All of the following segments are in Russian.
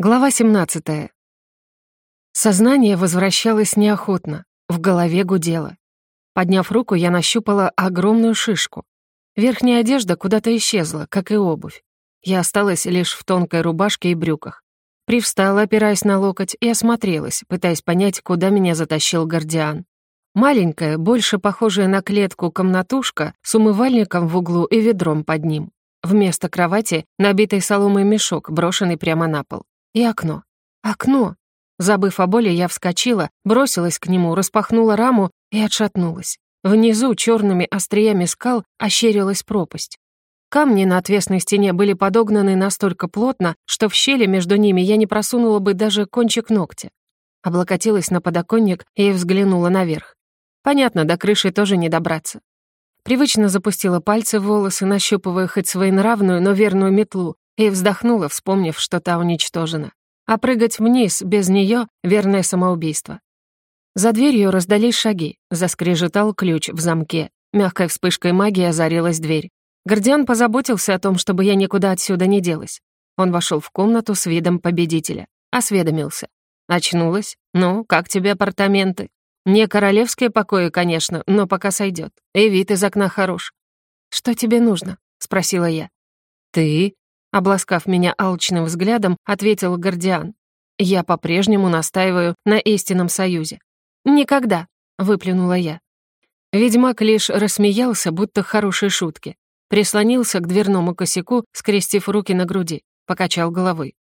Глава 17. Сознание возвращалось неохотно, в голове гудело. Подняв руку, я нащупала огромную шишку. Верхняя одежда куда-то исчезла, как и обувь. Я осталась лишь в тонкой рубашке и брюках. Привстала, опираясь на локоть, и осмотрелась, пытаясь понять, куда меня затащил гардиан. Маленькая, больше похожая на клетку комнатушка с умывальником в углу и ведром под ним. Вместо кровати набитый соломой мешок, брошенный прямо на пол. И окно. Окно. Забыв о боли, я вскочила, бросилась к нему, распахнула раму и отшатнулась. Внизу черными остриями скал ощерилась пропасть. Камни на отвесной стене были подогнаны настолько плотно, что в щели между ними я не просунула бы даже кончик ногтя. Облокотилась на подоконник и взглянула наверх. Понятно, до крыши тоже не добраться. Привычно запустила пальцы в волосы, нащупывая хоть своенравную, но верную метлу, и вздохнула, вспомнив, что та уничтожена. А прыгать вниз без нее — верное самоубийство. За дверью раздались шаги, заскрежетал ключ в замке. Мягкой вспышкой магии озарилась дверь. Гордиан позаботился о том, чтобы я никуда отсюда не делась. Он вошел в комнату с видом победителя. Осведомился. Очнулась? Ну, как тебе апартаменты? Не королевские покои, конечно, но пока сойдет. И вид из окна хорош. «Что тебе нужно?» — спросила я. «Ты?» Обласкав меня алчным взглядом, ответил Гордиан. «Я по-прежнему настаиваю на истинном союзе». «Никогда», — выплюнула я. Ведьмак лишь рассмеялся, будто хорошей шутки. Прислонился к дверному косяку, скрестив руки на груди, покачал головой.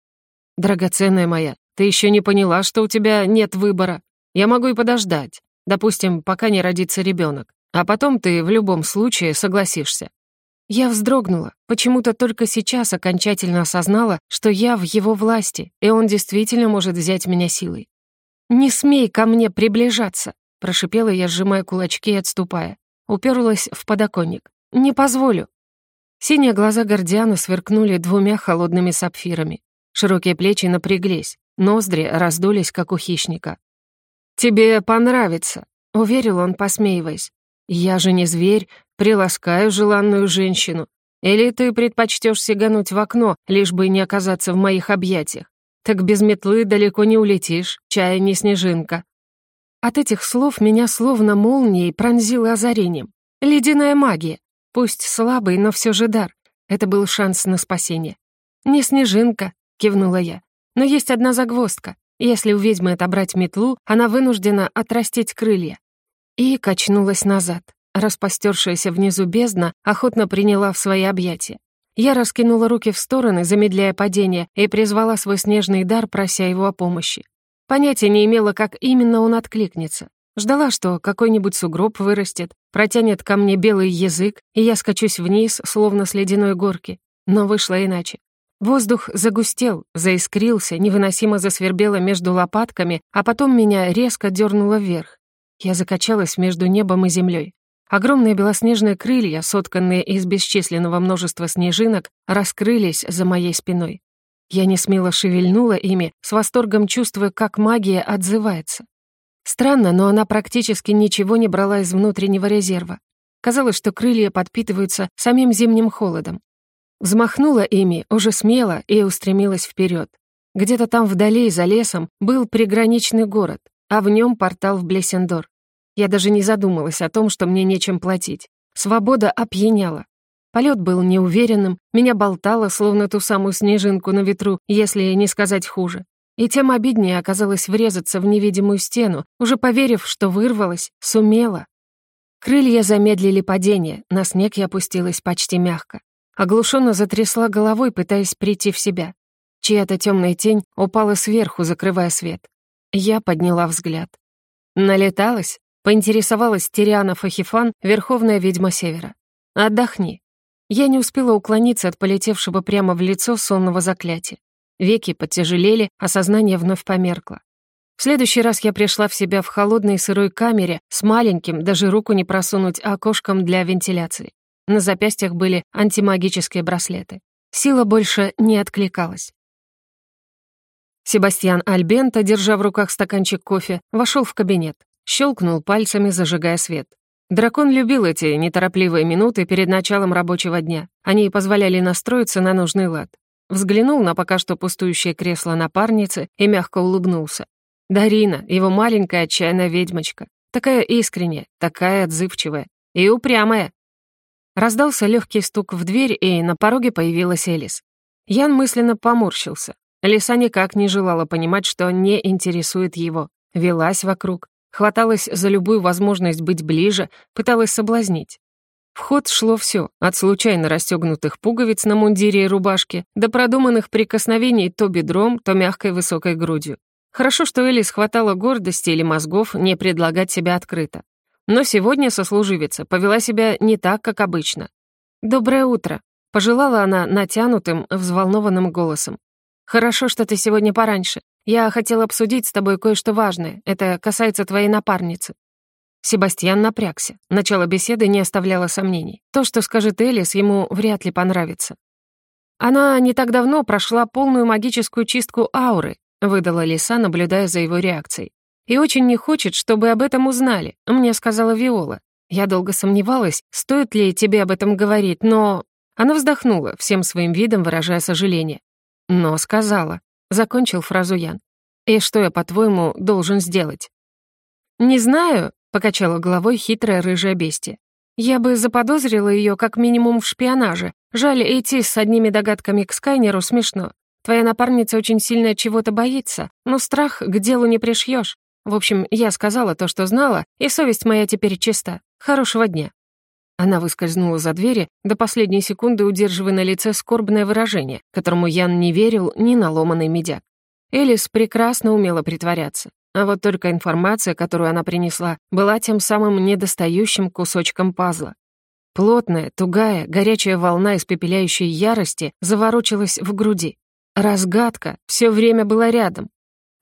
«Драгоценная моя, ты еще не поняла, что у тебя нет выбора. Я могу и подождать, допустим, пока не родится ребенок, а потом ты в любом случае согласишься. Я вздрогнула, почему-то только сейчас окончательно осознала, что я в его власти, и он действительно может взять меня силой. «Не смей ко мне приближаться!» — прошипела я, сжимая кулачки и отступая. Уперлась в подоконник. «Не позволю!» Синие глаза Гордиана сверкнули двумя холодными сапфирами. Широкие плечи напряглись, ноздри раздулись, как у хищника. «Тебе понравится», — уверил он, посмеиваясь. «Я же не зверь, приласкаю желанную женщину. Или ты предпочтешь сигануть в окно, лишь бы не оказаться в моих объятиях? Так без метлы далеко не улетишь, чая не снежинка». От этих слов меня словно молнией пронзило озарением. Ледяная магия. Пусть слабый, но все же дар. Это был шанс на спасение. «Не снежинка», — кивнула я. «Но есть одна загвоздка. Если у ведьмы отобрать метлу, она вынуждена отрастить крылья». И качнулась назад. Распостершаяся внизу бездна охотно приняла в свои объятия. Я раскинула руки в стороны, замедляя падение, и призвала свой снежный дар, прося его о помощи. Понятия не имела, как именно он откликнется. Ждала, что какой-нибудь сугроб вырастет, протянет ко мне белый язык, и я скачусь вниз, словно с ледяной горки. Но вышло иначе. Воздух загустел, заискрился, невыносимо засвербело между лопатками, а потом меня резко дернуло вверх. Я закачалась между небом и землей. Огромные белоснежные крылья, сотканные из бесчисленного множества снежинок, раскрылись за моей спиной. Я не смело шевельнула ими, с восторгом чувствуя, как магия отзывается. Странно, но она практически ничего не брала из внутреннего резерва. Казалось, что крылья подпитываются самим зимним холодом. Взмахнула ими уже смело и устремилась вперед. Где-то там вдали, за лесом, был приграничный город, а в нем портал в Блессендор. Я даже не задумалась о том, что мне нечем платить. Свобода опьяняла. Полет был неуверенным, меня болтало, словно ту самую снежинку на ветру, если не сказать хуже. И тем обиднее оказалось врезаться в невидимую стену, уже поверив, что вырвалась, сумела. Крылья замедлили падение, на снег я опустилась почти мягко. Оглушенно затрясла головой, пытаясь прийти в себя. Чья-то темная тень упала сверху, закрывая свет. Я подняла взгляд. Налеталась? Поинтересовалась Тириана Фахифан, верховная ведьма Севера. «Отдохни». Я не успела уклониться от полетевшего прямо в лицо сонного заклятия. Веки потяжелели, а сознание вновь померкло. В следующий раз я пришла в себя в холодной сырой камере с маленьким, даже руку не просунуть, окошком для вентиляции. На запястьях были антимагические браслеты. Сила больше не откликалась. Себастьян Альбента, держа в руках стаканчик кофе, вошел в кабинет. Щелкнул пальцами, зажигая свет. Дракон любил эти неторопливые минуты перед началом рабочего дня. Они позволяли настроиться на нужный лад. взглянул на пока что пустующее кресло напарницы и мягко улыбнулся. Дарина, его маленькая отчаянная ведьмочка, такая искренняя, такая отзывчивая и упрямая. Раздался легкий стук в дверь, и на пороге появилась Элис. Ян мысленно поморщился. Лиса никак не желала понимать, что не интересует его. Велась вокруг, хваталась за любую возможность быть ближе, пыталась соблазнить. В ход шло все, от случайно расстегнутых пуговиц на мундире и рубашке до продуманных прикосновений то бедром, то мягкой высокой грудью. Хорошо, что Элис хватало гордости или мозгов не предлагать себя открыто. Но сегодня сослуживица повела себя не так, как обычно. «Доброе утро», — пожелала она натянутым, взволнованным голосом. «Хорошо, что ты сегодня пораньше. Я хотела обсудить с тобой кое-что важное. Это касается твоей напарницы». Себастьян напрягся. Начало беседы не оставляло сомнений. То, что скажет Элис, ему вряд ли понравится. «Она не так давно прошла полную магическую чистку ауры», выдала Лиса, наблюдая за его реакцией. «И очень не хочет, чтобы об этом узнали», мне сказала Виола. Я долго сомневалась, стоит ли тебе об этом говорить, но... Она вздохнула, всем своим видом выражая сожаление. «Но сказала», — закончил фразу Ян. «И что я, по-твоему, должен сделать?» «Не знаю», покачала головой хитрая рыжая бестия. Я бы заподозрила ее как минимум в шпионаже. Жаль, идти с одними догадками к Скайнеру смешно. Твоя напарница очень сильно чего-то боится, но страх к делу не пришьешь. В общем, я сказала то, что знала, и совесть моя теперь чиста. Хорошего дня». Она выскользнула за двери, до последней секунды удерживая на лице скорбное выражение, которому Ян не верил ни на ломаный медяк. Элис прекрасно умела притворяться. А вот только информация, которую она принесла, была тем самым недостающим кусочком пазла. Плотная, тугая, горячая волна испепеляющей ярости заворочилась в груди. Разгадка все время была рядом.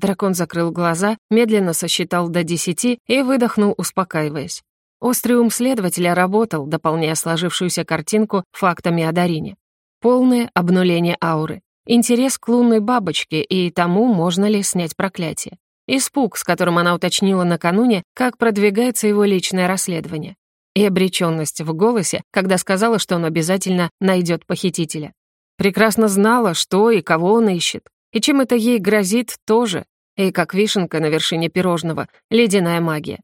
Дракон закрыл глаза, медленно сосчитал до десяти и выдохнул, успокаиваясь. Острый ум следователя работал, дополняя сложившуюся картинку фактами о Дарине. Полное обнуление ауры. Интерес к лунной бабочке и тому, можно ли снять проклятие. Испуг, с которым она уточнила накануне, как продвигается его личное расследование. И обреченность в голосе, когда сказала, что он обязательно найдет похитителя. Прекрасно знала, что и кого он ищет. И чем это ей грозит, тоже. И как вишенка на вершине пирожного, ледяная магия.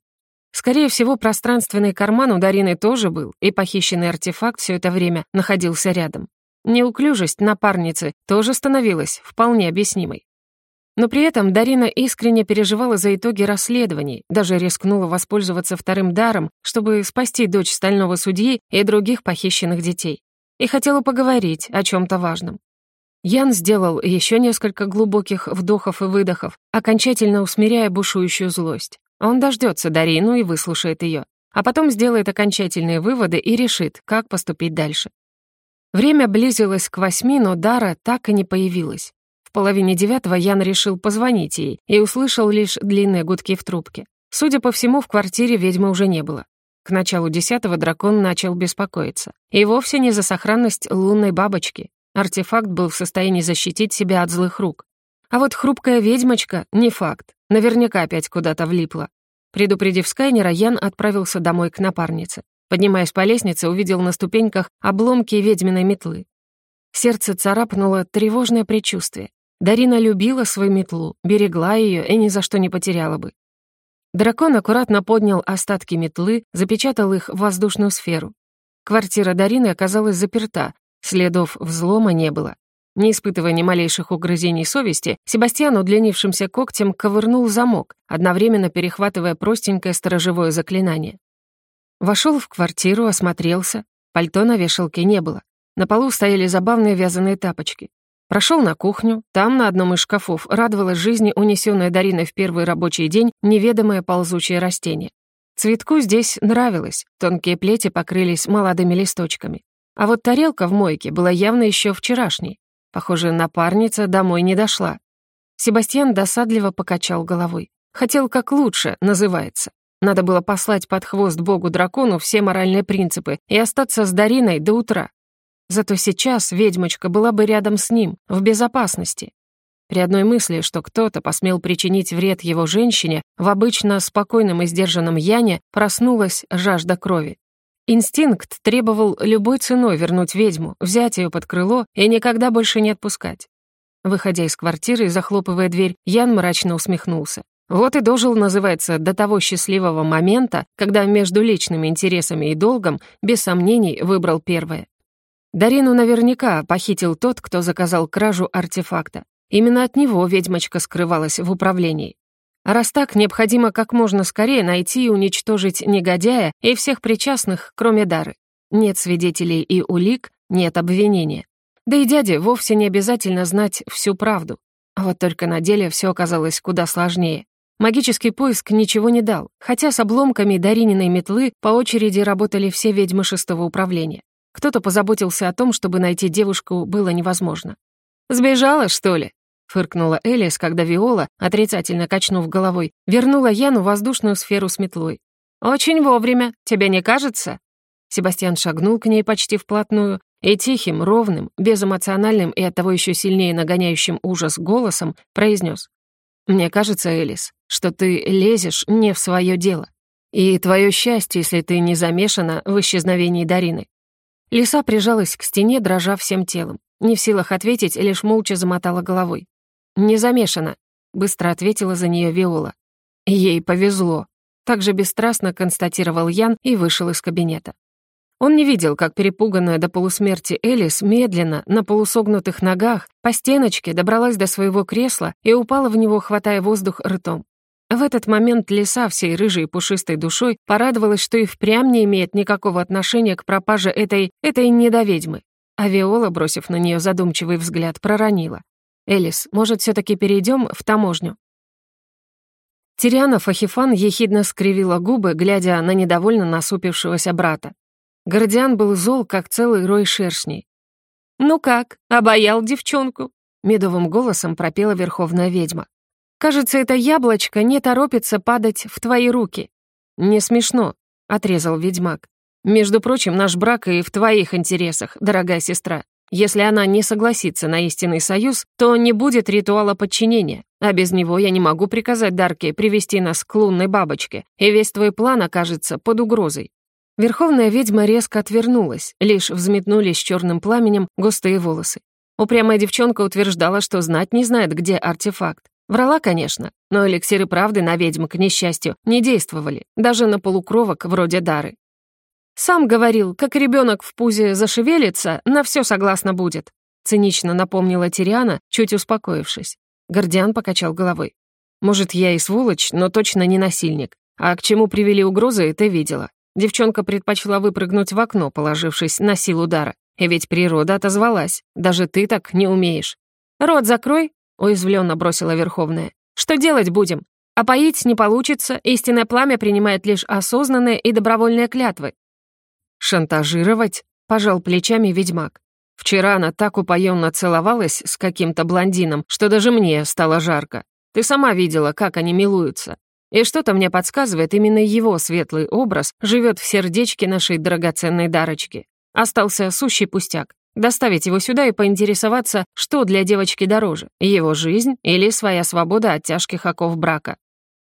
Скорее всего, пространственный карман у Дарины тоже был, и похищенный артефакт все это время находился рядом. Неуклюжесть напарницы тоже становилась вполне объяснимой. Но при этом Дарина искренне переживала за итоги расследований, даже рискнула воспользоваться вторым даром, чтобы спасти дочь стального судьи и других похищенных детей. И хотела поговорить о чем то важном. Ян сделал еще несколько глубоких вдохов и выдохов, окончательно усмиряя бушующую злость. Он дождется Дарину и выслушает ее, а потом сделает окончательные выводы и решит, как поступить дальше. Время близилось к восьми, но Дара так и не появилась. В половине девятого Ян решил позвонить ей и услышал лишь длинные гудки в трубке. Судя по всему, в квартире ведьмы уже не было. К началу десятого дракон начал беспокоиться. И вовсе не за сохранность лунной бабочки. Артефакт был в состоянии защитить себя от злых рук. А вот хрупкая ведьмочка — не факт. Наверняка опять куда-то влипла. Предупредив Скайнера, Ян отправился домой к напарнице. Поднимаясь по лестнице, увидел на ступеньках обломки ведьминой метлы. Сердце царапнуло тревожное предчувствие. Дарина любила свою метлу, берегла ее и ни за что не потеряла бы. Дракон аккуратно поднял остатки метлы, запечатал их в воздушную сферу. Квартира Дарины оказалась заперта, следов взлома не было. Не испытывая ни малейших угрызений совести, Себастьян удлинившимся когтем ковырнул замок, одновременно перехватывая простенькое сторожевое заклинание. Вошел в квартиру, осмотрелся. Пальто на вешалке не было. На полу стояли забавные вязаные тапочки. Прошел на кухню, там на одном из шкафов радовалась жизни унесенная Дариной в первый рабочий день неведомое ползучее растение. Цветку здесь нравилось, тонкие плети покрылись молодыми листочками. А вот тарелка в мойке была явно еще вчерашней. Похоже, напарница домой не дошла. Себастьян досадливо покачал головой. Хотел как лучше, называется. Надо было послать под хвост богу-дракону все моральные принципы и остаться с Дариной до утра. Зато сейчас ведьмочка была бы рядом с ним, в безопасности. При одной мысли, что кто-то посмел причинить вред его женщине, в обычно спокойном и сдержанном Яне проснулась жажда крови. Инстинкт требовал любой ценой вернуть ведьму, взять ее под крыло и никогда больше не отпускать. Выходя из квартиры и захлопывая дверь, Ян мрачно усмехнулся. Вот и дожил, называется, до того счастливого момента, когда между личными интересами и долгом, без сомнений, выбрал первое. Дарину наверняка похитил тот, кто заказал кражу артефакта. Именно от него ведьмочка скрывалась в управлении. Раз так, необходимо как можно скорее найти и уничтожить негодяя и всех причастных, кроме Дары. Нет свидетелей и улик, нет обвинения. Да и дяде вовсе не обязательно знать всю правду. Вот только на деле все оказалось куда сложнее. Магический поиск ничего не дал, хотя с обломками Дарининой метлы по очереди работали все ведьмы шестого управления. Кто-то позаботился о том, чтобы найти девушку было невозможно. «Сбежала, что ли?» Фыркнула Элис, когда Виола, отрицательно качнув головой, вернула Яну воздушную сферу с метлой. «Очень вовремя, тебе не кажется?» Себастьян шагнул к ней почти вплотную и тихим, ровным, безэмоциональным и оттого еще сильнее нагоняющим ужас голосом произнес: «Мне кажется, Элис, что ты лезешь не в свое дело. И твое счастье, если ты не замешана в исчезновении Дарины». Лиса прижалась к стене, дрожа всем телом. Не в силах ответить, лишь молча замотала головой. «Не замешана», — быстро ответила за нее Виола. «Ей повезло», — также бесстрастно констатировал Ян и вышел из кабинета. Он не видел, как перепуганная до полусмерти Элис медленно, на полусогнутых ногах, по стеночке добралась до своего кресла и упала в него, хватая воздух ртом. В этот момент лиса всей рыжей пушистой душой порадовалась, что и впрямь не имеет никакого отношения к пропаже этой, этой недоведьмы. А Виола, бросив на нее задумчивый взгляд, проронила. «Элис, может, все таки перейдем в таможню?» Тириана Фахифан ехидно скривила губы, глядя на недовольно насупившегося брата. Гордиан был зол, как целый рой шершней. «Ну как, обаял девчонку?» — медовым голосом пропела верховная ведьма. «Кажется, это яблочко не торопится падать в твои руки». «Не смешно», — отрезал ведьмак. «Между прочим, наш брак и в твоих интересах, дорогая сестра. Если она не согласится на истинный союз, то не будет ритуала подчинения, а без него я не могу приказать Дарке привести нас к лунной бабочке, и весь твой план окажется под угрозой». Верховная ведьма резко отвернулась, лишь взметнулись черным пламенем густые волосы. Упрямая девчонка утверждала, что знать не знает, где артефакт. Врала, конечно, но эликсиры правды на ведьм, к несчастью, не действовали, даже на полукровок вроде Дары. Сам говорил, как ребенок в пузе зашевелится, на все согласно будет. Цинично напомнила Тириана, чуть успокоившись. Гордиан покачал головой. Может, я и сволочь, но точно не насильник. А к чему привели угрозы, ты видела. Девчонка предпочла выпрыгнуть в окно, положившись на силу удара. И ведь природа отозвалась. Даже ты так не умеешь. «Рот закрой», — уязвленно бросила Верховная. «Что делать будем? А поить не получится, истинное пламя принимает лишь осознанные и добровольные клятвы. «Шантажировать?» — пожал плечами ведьмак. «Вчера она так упоенно целовалась с каким-то блондином, что даже мне стало жарко. Ты сама видела, как они милуются. И что-то мне подсказывает, именно его светлый образ живет в сердечке нашей драгоценной дарочки. Остался сущий пустяк. Доставить его сюда и поинтересоваться, что для девочки дороже, его жизнь или своя свобода от тяжких оков брака.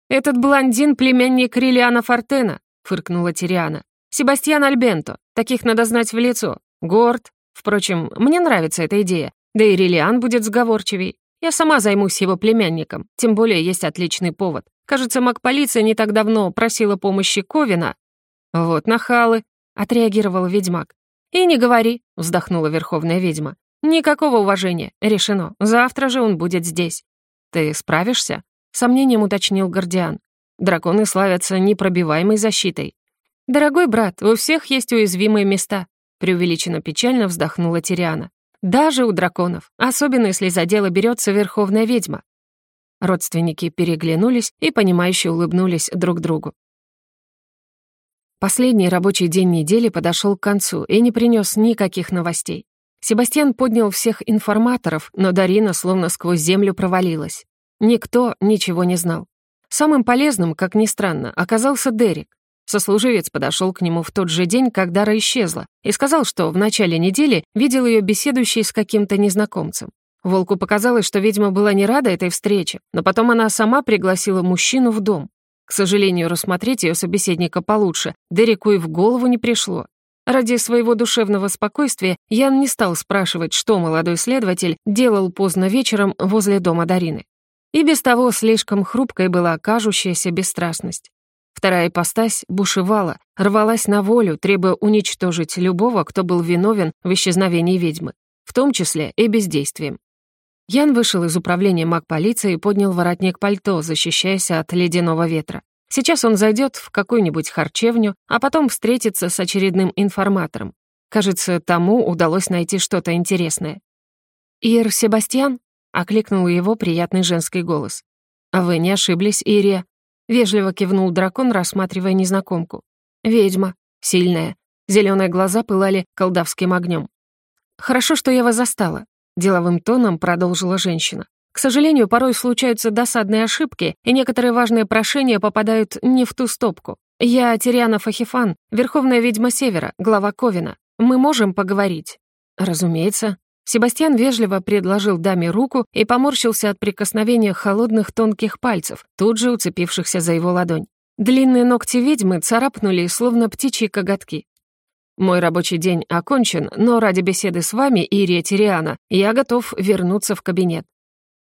«Этот блондин — племянник Риллиана Фортена», — фыркнула Тириана. Себастьян Альбенто. Таких надо знать в лицо. Горд. Впрочем, мне нравится эта идея. Да и Риллиан будет сговорчивей. Я сама займусь его племянником. Тем более есть отличный повод. Кажется, маг-полиция не так давно просила помощи Ковина. «Вот нахалы», — отреагировал ведьмак. «И не говори», — вздохнула верховная ведьма. «Никакого уважения. Решено. Завтра же он будет здесь». «Ты справишься?» — сомнением уточнил Гордиан. «Драконы славятся непробиваемой защитой. «Дорогой брат, у всех есть уязвимые места», преувеличенно печально вздохнула Тириана. «Даже у драконов, особенно если за дело берется верховная ведьма». Родственники переглянулись и, понимающе улыбнулись друг другу. Последний рабочий день недели подошел к концу и не принес никаких новостей. Себастьян поднял всех информаторов, но Дарина словно сквозь землю провалилась. Никто ничего не знал. Самым полезным, как ни странно, оказался Дерек. Сослуживец подошел к нему в тот же день, как Дара исчезла, и сказал, что в начале недели видел ее беседующей с каким-то незнакомцем. Волку показалось, что ведьма была не рада этой встрече, но потом она сама пригласила мужчину в дом. К сожалению, рассмотреть ее собеседника получше Дереку и в голову не пришло. Ради своего душевного спокойствия Ян не стал спрашивать, что молодой следователь делал поздно вечером возле дома Дарины. И без того слишком хрупкой была кажущаяся бесстрастность. Вторая ипостась бушевала, рвалась на волю, требуя уничтожить любого, кто был виновен в исчезновении ведьмы, в том числе и бездействием. Ян вышел из управления маг-полиции и поднял воротник пальто, защищаясь от ледяного ветра. Сейчас он зайдет в какую-нибудь харчевню, а потом встретится с очередным информатором. Кажется, тому удалось найти что-то интересное. «Ир Себастьян?» — окликнул его приятный женский голос. «А вы не ошиблись, Ирия?» — вежливо кивнул дракон, рассматривая незнакомку. «Ведьма. Сильная. Зеленые глаза пылали колдовским огнем. «Хорошо, что я вас застала», — деловым тоном продолжила женщина. К сожалению, порой случаются досадные ошибки, и некоторые важные прошения попадают не в ту стопку. Я Тириана Фахифан, Верховная ведьма Севера, глава Ковина. Мы можем поговорить?» «Разумеется». Себастьян вежливо предложил даме руку и поморщился от прикосновения холодных тонких пальцев, тут же уцепившихся за его ладонь. Длинные ногти ведьмы царапнули, словно птичьи коготки. «Мой рабочий день окончен, но ради беседы с вами, Ирия Тириана, я готов вернуться в кабинет.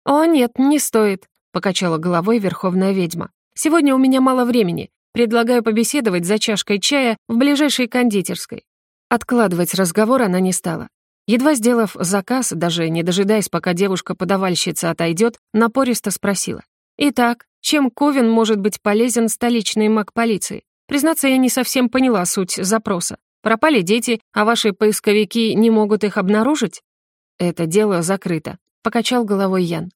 «О, нет, не стоит», — покачала головой верховная ведьма. «Сегодня у меня мало времени. Предлагаю побеседовать за чашкой чая в ближайшей кондитерской». Откладывать разговор она не стала. Едва сделав заказ, даже не дожидаясь, пока девушка-подавальщица отойдет, напористо спросила. «Итак, чем Ковен может быть полезен столичной маг-полиции? Признаться, я не совсем поняла суть запроса. Пропали дети, а ваши поисковики не могут их обнаружить?» «Это дело закрыто», — покачал головой Ян.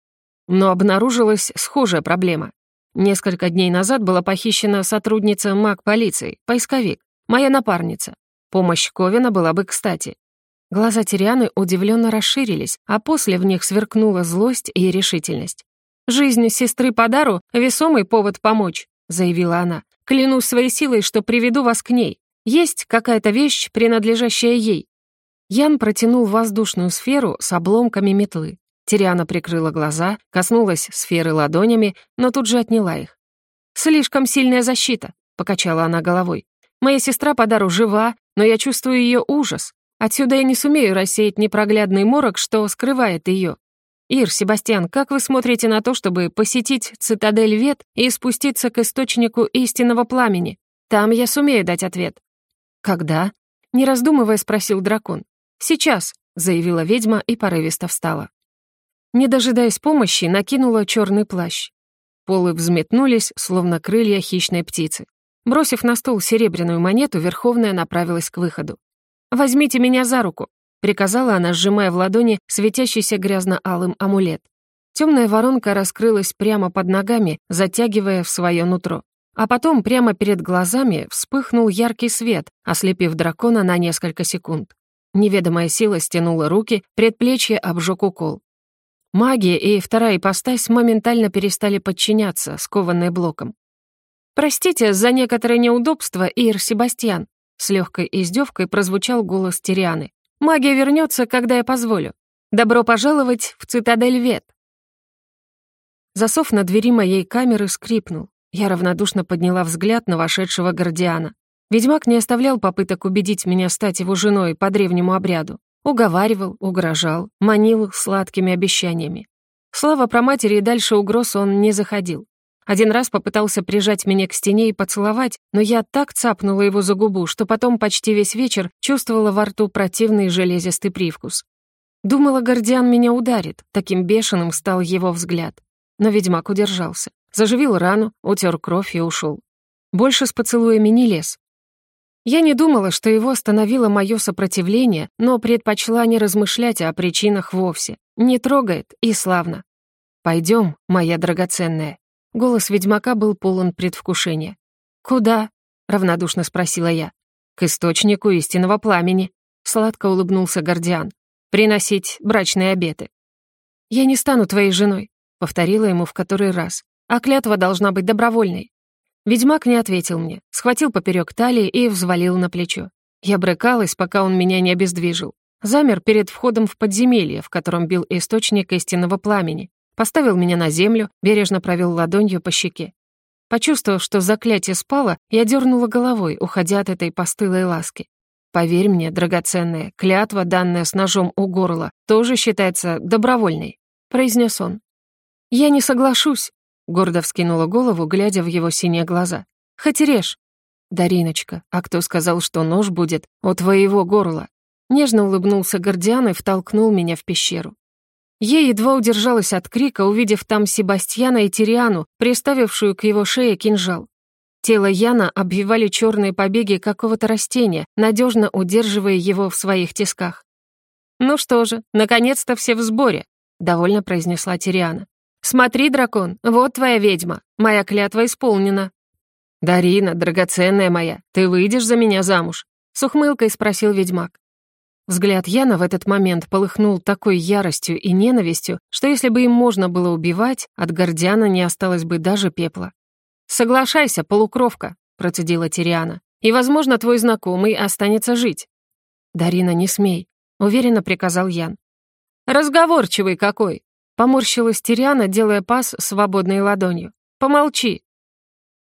Но обнаружилась схожая проблема. Несколько дней назад была похищена сотрудница маг-полиции, поисковик, моя напарница. Помощь Ковина была бы кстати. Глаза Тирианы удивленно расширились, а после в них сверкнула злость и решительность. «Жизнь сестры по дару — весомый повод помочь», — заявила она. «Клянусь своей силой, что приведу вас к ней. Есть какая-то вещь, принадлежащая ей». Ян протянул воздушную сферу с обломками метлы. Тириана прикрыла глаза, коснулась сферы ладонями, но тут же отняла их. «Слишком сильная защита», — покачала она головой. «Моя сестра по дару жива, но я чувствую ее ужас. Отсюда я не сумею рассеять непроглядный морок, что скрывает ее. Ир, Себастьян, как вы смотрите на то, чтобы посетить цитадель Вет и спуститься к источнику истинного пламени? Там я сумею дать ответ». «Когда?» — не раздумывая спросил дракон. «Сейчас», — заявила ведьма и порывисто встала. Не дожидаясь помощи, накинула черный плащ. Полы взметнулись, словно крылья хищной птицы. Бросив на стол серебряную монету, Верховная направилась к выходу. «Возьмите меня за руку», — приказала она, сжимая в ладони светящийся грязно-алым амулет. Темная воронка раскрылась прямо под ногами, затягивая в свое нутро. А потом прямо перед глазами вспыхнул яркий свет, ослепив дракона на несколько секунд. Неведомая сила стянула руки, предплечье обжег укол. Магия и вторая ипостась моментально перестали подчиняться, скованные блоком. «Простите за некоторое неудобство, Ир Себастьян», с легкой издевкой прозвучал голос Тирианы. «Магия вернется, когда я позволю. Добро пожаловать в цитадель Вет». Засов на двери моей камеры скрипнул. Я равнодушно подняла взгляд на вошедшего Гордиана. Ведьмак не оставлял попыток убедить меня стать его женой по древнему обряду. Уговаривал, угрожал, манил сладкими обещаниями. Слава про матери и дальше угроз он не заходил. Один раз попытался прижать меня к стене и поцеловать, но я так цапнула его за губу, что потом почти весь вечер чувствовала во рту противный железистый привкус. Думала, Гордиан меня ударит, таким бешеным стал его взгляд. Но ведьмак удержался. Заживил рану, утер кровь и ушел. Больше с поцелуями не лез, я не думала, что его остановило мое сопротивление, но предпочла не размышлять о причинах вовсе. Не трогает, и славно. Пойдем, моя драгоценная». Голос ведьмака был полон предвкушения. «Куда?» — равнодушно спросила я. «К источнику истинного пламени», — сладко улыбнулся Гордиан. «Приносить брачные обеты». «Я не стану твоей женой», — повторила ему в который раз. «А клятва должна быть добровольной. Ведьмак не ответил мне, схватил поперек талии и взвалил на плечо. Я брыкалась, пока он меня не обездвижил. Замер перед входом в подземелье, в котором бил источник истинного пламени. Поставил меня на землю, бережно провел ладонью по щеке. Почувствовав, что заклятие спало, я дернула головой, уходя от этой постылой ласки. Поверь мне, драгоценная, клятва, данная с ножом у горла, тоже считается добровольной», — произнес он. «Я не соглашусь», — гордо вскинула голову, глядя в его синие глаза. «Хоть режь». «Дариночка, а кто сказал, что нож будет у твоего горла?» Нежно улыбнулся Гордиан и втолкнул меня в пещеру. Я едва удержалась от крика, увидев там Себастьяна и Тириану, приставившую к его шее кинжал. Тело Яна обвивали черные побеги какого-то растения, надежно удерживая его в своих тисках. «Ну что же, наконец-то все в сборе», — довольно произнесла Тириана. «Смотри, дракон, вот твоя ведьма, моя клятва исполнена». «Дарина, драгоценная моя, ты выйдешь за меня замуж?» — с ухмылкой спросил ведьмак. Взгляд Яна в этот момент полыхнул такой яростью и ненавистью, что если бы им можно было убивать, от Гордиана не осталось бы даже пепла. «Соглашайся, полукровка», — процедила Тириана, «и, возможно, твой знакомый останется жить». «Дарина, не смей», — уверенно приказал Ян. «Разговорчивый какой!» — поморщилась Тириана, делая пас свободной ладонью. «Помолчи».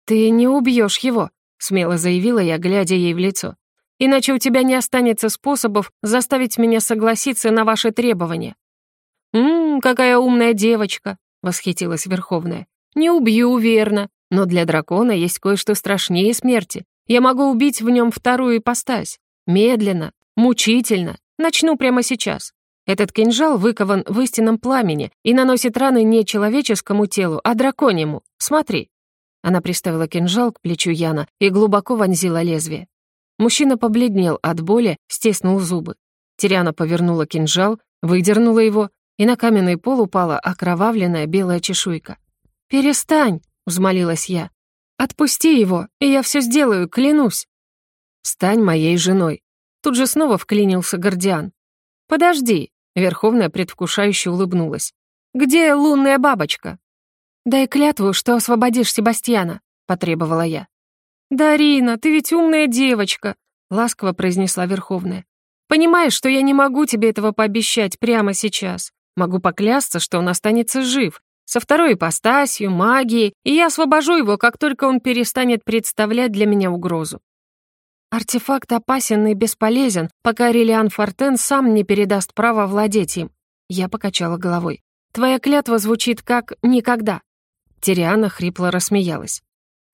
«Ты не убьешь его», — смело заявила я, глядя ей в лицо иначе у тебя не останется способов заставить меня согласиться на ваши требования». «Ммм, какая умная девочка», — восхитилась Верховная. «Не убью, верно, но для дракона есть кое-что страшнее смерти. Я могу убить в нем вторую ипостась. Медленно, мучительно. Начну прямо сейчас. Этот кинжал выкован в истинном пламени и наносит раны не человеческому телу, а драконьему. Смотри». Она приставила кинжал к плечу Яна и глубоко вонзила лезвие. Мужчина побледнел от боли, стиснул зубы. Тириана повернула кинжал, выдернула его, и на каменный пол упала окровавленная белая чешуйка. «Перестань!» — взмолилась я. «Отпусти его, и я все сделаю, клянусь!» «Стань моей женой!» Тут же снова вклинился Гордиан. «Подожди!» — Верховная предвкушающе улыбнулась. «Где лунная бабочка?» «Дай клятву, что освободишь Себастьяна», — потребовала я. «Дарина, ты ведь умная девочка», — ласково произнесла Верховная. «Понимаешь, что я не могу тебе этого пообещать прямо сейчас. Могу поклясться, что он останется жив, со второй ипостасью, магией, и я освобожу его, как только он перестанет представлять для меня угрозу. Артефакт опасен и бесполезен, пока Релиан Фортен сам не передаст право владеть им. Я покачала головой. Твоя клятва звучит как «никогда». Тириана хрипло рассмеялась.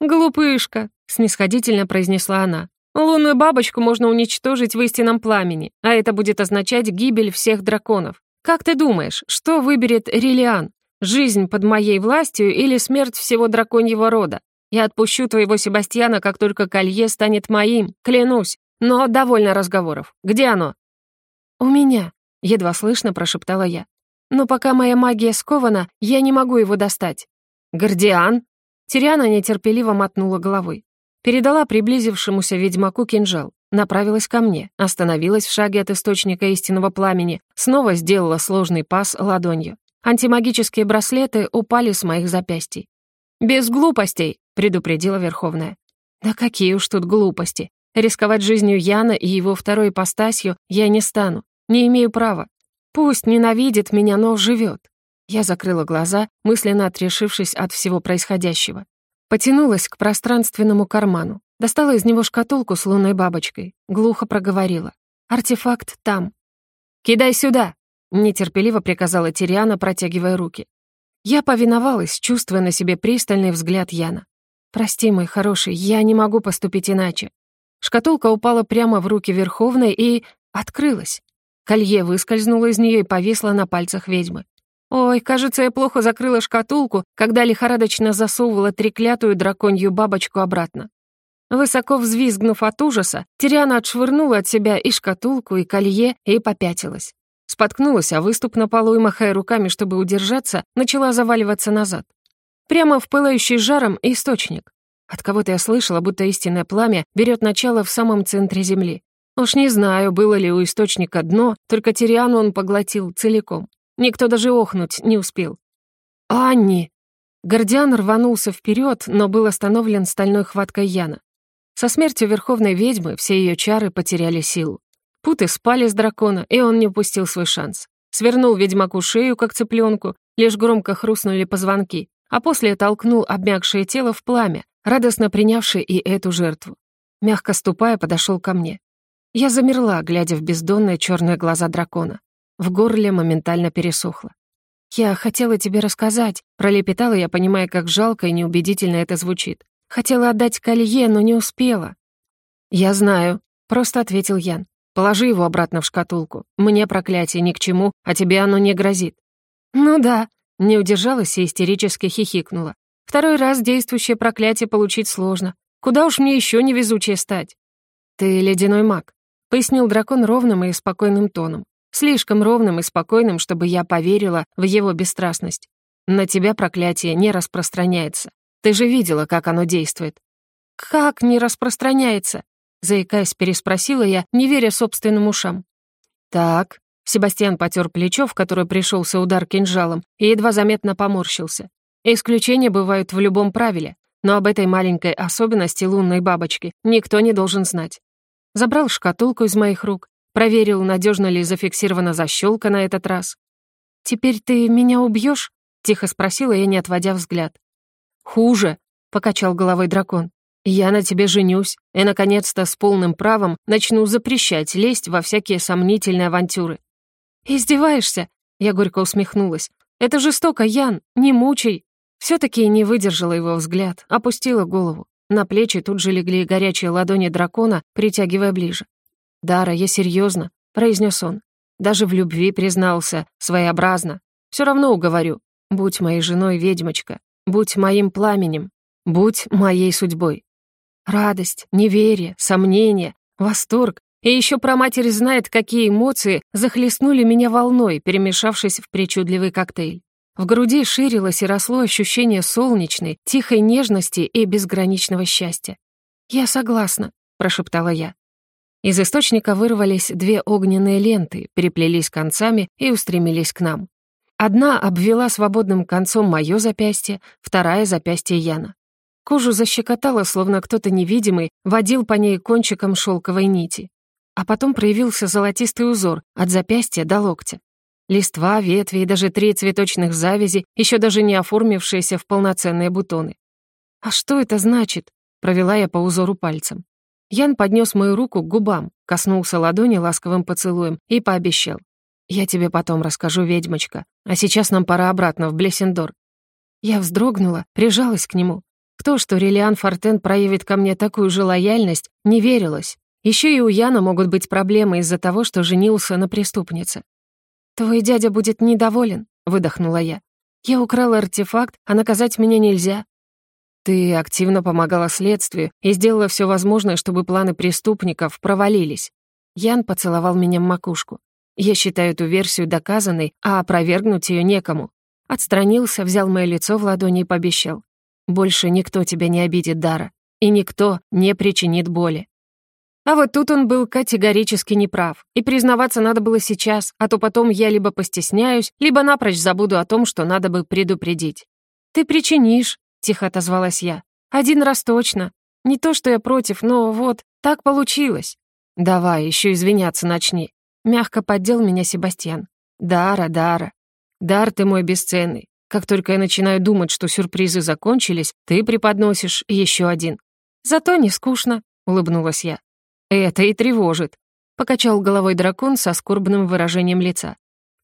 «Глупышка», — снисходительно произнесла она. «Лунную бабочку можно уничтожить в истинном пламени, а это будет означать гибель всех драконов. Как ты думаешь, что выберет Рилиан? Жизнь под моей властью или смерть всего драконьего рода? Я отпущу твоего Себастьяна, как только колье станет моим, клянусь. Но довольно разговоров. Где оно?» «У меня», — едва слышно прошептала я. «Но пока моя магия скована, я не могу его достать». «Гордиан?» Тириана нетерпеливо мотнула головой. Передала приблизившемуся ведьмаку кинжал. Направилась ко мне, остановилась в шаге от источника истинного пламени, снова сделала сложный пас ладонью. Антимагические браслеты упали с моих запястий. «Без глупостей», — предупредила Верховная. «Да какие уж тут глупости. Рисковать жизнью Яна и его второй ипостасью я не стану, не имею права. Пусть ненавидит меня, но живет. Я закрыла глаза, мысленно отрешившись от всего происходящего. Потянулась к пространственному карману, достала из него шкатулку с лунной бабочкой, глухо проговорила. «Артефакт там». «Кидай сюда!» — нетерпеливо приказала Тириана, протягивая руки. Я повиновалась, чувствуя на себе пристальный взгляд Яна. «Прости, мой хороший, я не могу поступить иначе». Шкатулка упала прямо в руки Верховной и... открылась. Колье выскользнуло из нее и повисло на пальцах ведьмы. Ой, кажется, я плохо закрыла шкатулку, когда лихорадочно засовывала треклятую драконью бабочку обратно. Высоко взвизгнув от ужаса, Тириана отшвырнула от себя и шкатулку, и колье, и попятилась. Споткнулась о выступ на полу и, махая руками, чтобы удержаться, начала заваливаться назад. Прямо в пылающий жаром источник. От кого-то я слышала, будто истинное пламя берет начало в самом центре земли. Уж не знаю, было ли у источника дно, только Тириану он поглотил целиком. Никто даже охнуть не успел. «Анни!» Гордиан рванулся вперед, но был остановлен стальной хваткой Яна. Со смертью Верховной Ведьмы все ее чары потеряли силу. Путы спали с дракона, и он не упустил свой шанс. Свернул ведьмаку шею, как цыпленку, лишь громко хрустнули позвонки. а после толкнул обмякшее тело в пламя, радостно принявшее и эту жертву. Мягко ступая, подошел ко мне. Я замерла, глядя в бездонные черные глаза дракона. В горле моментально пересохло. «Я хотела тебе рассказать», — пролепетала я, понимая, как жалко и неубедительно это звучит. «Хотела отдать колье, но не успела». «Я знаю», — просто ответил Ян. «Положи его обратно в шкатулку. Мне проклятие ни к чему, а тебе оно не грозит». «Ну да», — не удержалась и истерически хихикнула. «Второй раз действующее проклятие получить сложно. Куда уж мне еще невезучее стать?» «Ты ледяной маг», — пояснил дракон ровным и спокойным тоном. Слишком ровным и спокойным, чтобы я поверила в его бесстрастность. На тебя проклятие не распространяется. Ты же видела, как оно действует. «Как не распространяется?» Заикаясь, переспросила я, не веря собственным ушам. «Так», — Себастьян потер плечо, в которое пришелся удар кинжалом, и едва заметно поморщился. «Исключения бывают в любом правиле, но об этой маленькой особенности лунной бабочки никто не должен знать». Забрал шкатулку из моих рук, проверил, надежно ли зафиксирована защелка на этот раз. «Теперь ты меня убьешь? тихо спросила я, не отводя взгляд. «Хуже», — покачал головой дракон. «Я на тебе женюсь и, наконец-то, с полным правом начну запрещать лезть во всякие сомнительные авантюры». «Издеваешься?» — я горько усмехнулась. «Это жестоко, Ян, не мучай». все таки не выдержала его взгляд, опустила голову. На плечи тут же легли горячие ладони дракона, притягивая ближе. «Дара, я серьезно, произнес он. «Даже в любви признался, своеобразно. Все равно уговорю. Будь моей женой, ведьмочка. Будь моим пламенем. Будь моей судьбой. Радость, неверие, сомнение, восторг. И еще про матери знает, какие эмоции захлестнули меня волной, перемешавшись в причудливый коктейль. В груди ширилось и росло ощущение солнечной, тихой нежности и безграничного счастья. «Я согласна», — прошептала я. Из источника вырвались две огненные ленты, переплелись концами и устремились к нам. Одна обвела свободным концом моё запястье, вторая — запястье Яна. Кожу защекотало, словно кто-то невидимый водил по ней кончиком шелковой нити. А потом проявился золотистый узор от запястья до локтя. Листва, ветви и даже три цветочных завязи, еще даже не оформившиеся в полноценные бутоны. «А что это значит?» — провела я по узору пальцем. Ян поднес мою руку к губам, коснулся ладони ласковым поцелуем и пообещал. «Я тебе потом расскажу, ведьмочка. А сейчас нам пора обратно в Блессендор». Я вздрогнула, прижалась к нему. В то, что Релиан Фортен проявит ко мне такую же лояльность, не верилось. Еще и у Яна могут быть проблемы из-за того, что женился на преступнице. «Твой дядя будет недоволен», — выдохнула я. «Я украла артефакт, а наказать меня нельзя». «Ты активно помогала следствию и сделала все возможное, чтобы планы преступников провалились». Ян поцеловал меня в макушку. Я считаю эту версию доказанной, а опровергнуть ее некому. Отстранился, взял мое лицо в ладони и пообещал. Больше никто тебя не обидит, Дара, и никто не причинит боли. А вот тут он был категорически неправ, и признаваться надо было сейчас, а то потом я либо постесняюсь, либо напрочь забуду о том, что надо бы предупредить. «Ты причинишь», — тихо отозвалась я. «Один раз точно. Не то, что я против, но вот, так получилось». «Давай, еще извиняться начни», Мягко поддел меня Себастьян. «Дара, Дара. Дар ты мой бесценный. Как только я начинаю думать, что сюрпризы закончились, ты преподносишь еще один. Зато не скучно», — улыбнулась я. «Это и тревожит», — покачал головой дракон со скорбным выражением лица.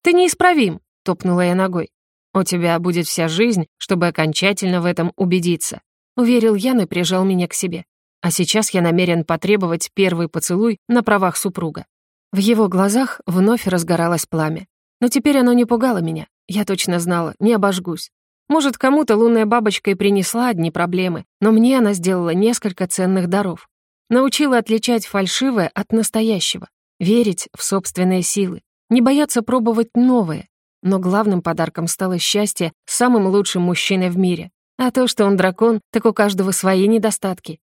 «Ты неисправим», — топнула я ногой. «У тебя будет вся жизнь, чтобы окончательно в этом убедиться», — уверил Ян и прижал меня к себе. А сейчас я намерен потребовать первый поцелуй на правах супруга. В его глазах вновь разгоралось пламя. Но теперь оно не пугало меня. Я точно знала, не обожгусь. Может, кому-то лунная бабочка и принесла одни проблемы, но мне она сделала несколько ценных даров. Научила отличать фальшивое от настоящего, верить в собственные силы, не бояться пробовать новое. Но главным подарком стало счастье самым лучшим мужчиной в мире. А то, что он дракон, так у каждого свои недостатки.